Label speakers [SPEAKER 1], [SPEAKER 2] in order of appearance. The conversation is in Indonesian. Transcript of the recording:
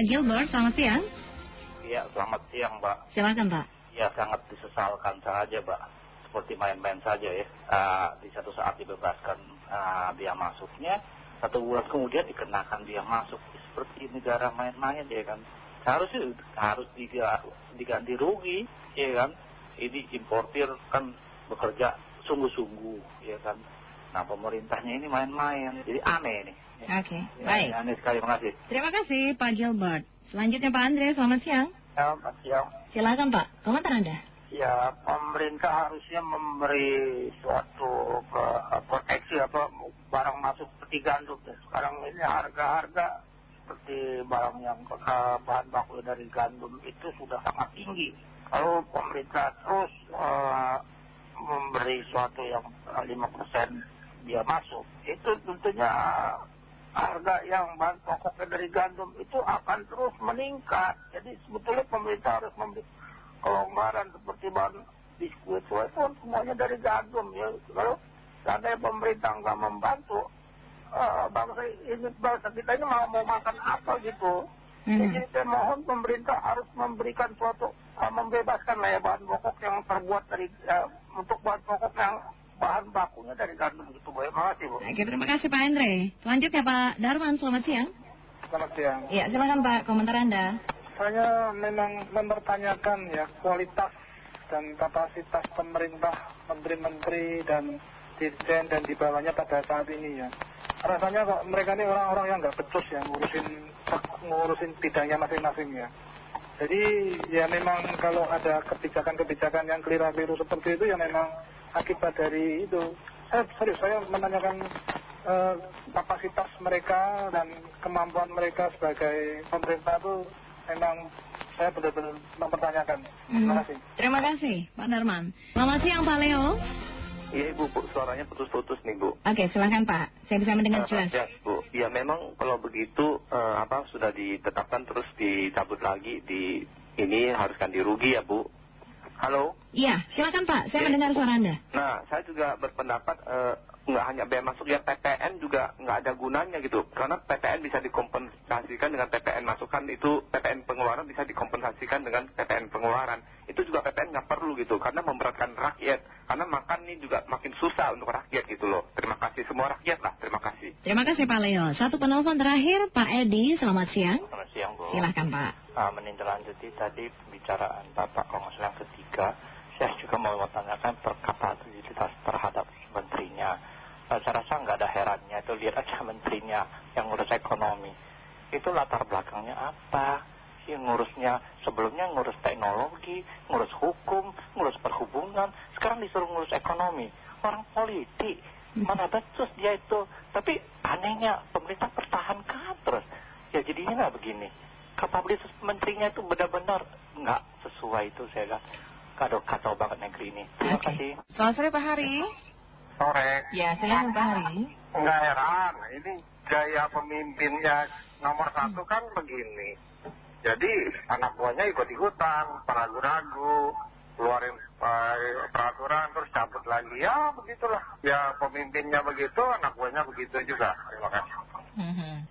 [SPEAKER 1] Pak Gilbert, selamat siang.
[SPEAKER 2] Iya, selamat siang, Mbak.
[SPEAKER 1] Silakan Pak.
[SPEAKER 2] Ya, sangat disesalkan saja, Mbak. Seperti main-main saja ya. Ah, di satu saat dibebaskan ah, dia masuknya, satu bulan kemudian dikenakan dia masuk. Seperti negara main-main ya kan. Harusnya harus diga- diganti rugi, ya kan. Ini importir kan bekerja sungguh-sungguh, ya kan. Nah, pemerintahnya ini main-main. Jadi aneh ini.
[SPEAKER 1] Oke,
[SPEAKER 2] Ya,
[SPEAKER 1] baik.
[SPEAKER 2] Aneh sekali, makasih.
[SPEAKER 1] Terima kasih Pak Gilbert. Selanjutnya Pak Andre, selamat siang.
[SPEAKER 3] Selamat siang.
[SPEAKER 1] Silakan Pak, komentar Anda.
[SPEAKER 3] Ya, pemerintah harusnya memberi suatu ke, proteksi apa barang masuk seperti gandum. Sekarang ini harga-harga seperti barang yang bahan baku dari gandum itu sudah sangat tinggi. Kalau pemerintah terus eh, memberi suatu yang eh, 5% dia masuk, itu tentunya harga yang bahan pokoknya dari gandum itu akan terus meningkat. Jadi sebetulnya pemerintah harus memberi kelonggaran seperti bahan biskuit walaupun semuanya dari gandum ya. Kalau seandainya pemerintah nggak membantu, bangsa ini bangsa kita ini mau mau makan apa gitu.
[SPEAKER 1] Mhm.
[SPEAKER 3] Jadi saya mohon pemerintah harus memberikan suatu eh, membebaskan lah ya bahan pokok yang terbuat dari eh, untuk bahan pokok yang bahan bakunya dari gandum gitu. Baik, makasih Bu.
[SPEAKER 1] Oke, terima kasih Pak Andre. Selanjutnya Pak Darman, selamat siang.
[SPEAKER 3] Selamat siang.
[SPEAKER 1] Iya, silakan Pak, komentar Anda.
[SPEAKER 3] Saya memang mempertanyakan ya kualitas dan kapasitas pemerintah, menteri-menteri dan dirjen dan di bawahnya pada saat ini ya. Rasanya kok mereka ini orang-orang yang nggak becus ya ngurusin ngurusin bidangnya masing-masing ya. Jadi ya memang kalau ada kebijakan-kebijakan yang keliru-keliru seperti itu ya memang akibat dari itu. Saya serius saya menanyakan eh, kapasitas mereka dan kemampuan mereka sebagai pemerintah itu memang saya benar-benar mempertanyakan. Terima
[SPEAKER 1] Mhm.
[SPEAKER 3] kasih.
[SPEAKER 1] Terima kasih Pak Darman. Selamat siang Pak Leo.
[SPEAKER 4] Iya Ibu, Bu, suaranya putus-putus nih Bu.
[SPEAKER 1] Oke, silakan Pak. Saya bisa mendengar
[SPEAKER 4] Eh,
[SPEAKER 1] jelas.
[SPEAKER 4] Ya Bu, ya memang kalau begitu eh, apa sudah ditetapkan terus dicabut lagi di ini harus ganti rugi ya Bu. Halo.
[SPEAKER 1] Iya, silakan Pak. Saya
[SPEAKER 4] Oke.
[SPEAKER 1] mendengar suara Anda.
[SPEAKER 4] Nah, saya juga berpendapat eh, nggak hanya bea masuk ya PPN juga nggak ada gunanya gitu. Karena PPN bisa dikompensasikan dengan PPN masukan itu PPN pengeluaran bisa dikompensasikan dengan PPN pengeluaran. Itu juga PPN nggak perlu gitu karena memberatkan rakyat. Karena makan ini juga makin susah untuk rakyat gitu loh. Terima kasih semua rakyat lah. Terima kasih.
[SPEAKER 1] Terima kasih Pak Leo. Satu penelpon terakhir, Pak Edi. Selamat siang.
[SPEAKER 2] Selamat siang, Bu.
[SPEAKER 1] Silakan Pak.
[SPEAKER 2] Ah, menindaklanjuti tadi pembicaraan Bapak Konsul yang ketiga, saya juga mau tanyakan perkapabilitas terhadap menterinya. Ah, saya rasa nggak ada herannya, itu lihat aja menterinya yang ngurus ekonomi. Itu latar belakangnya apa? Sih ngurusnya sebelumnya ngurus teknologi, ngurus hukum, ngurus perhubungan, sekarang disuruh ngurus ekonomi. Orang politik, mana becus dia itu. Tapi anehnya pemerintah pertahankan terus. Ya jadinya nggak begini kapabilitas menterinya itu benar-benar nggak sesuai itu saya lihat kado kacau banget negeri ini. Terima
[SPEAKER 1] Oke.
[SPEAKER 2] kasih.
[SPEAKER 1] Selamat sore Pak Hari.
[SPEAKER 3] Sore.
[SPEAKER 1] Ya, silakan Pak Hari.
[SPEAKER 3] Nggak heran, ini gaya pemimpinnya nomor satu kan begini. Jadi anak buahnya ikut-ikutan, ragu-ragu, keluarin eh, peraturan terus cabut lagi. Ya begitulah. Ya pemimpinnya begitu, anak buahnya begitu juga. Terima kasih.
[SPEAKER 1] Mhm.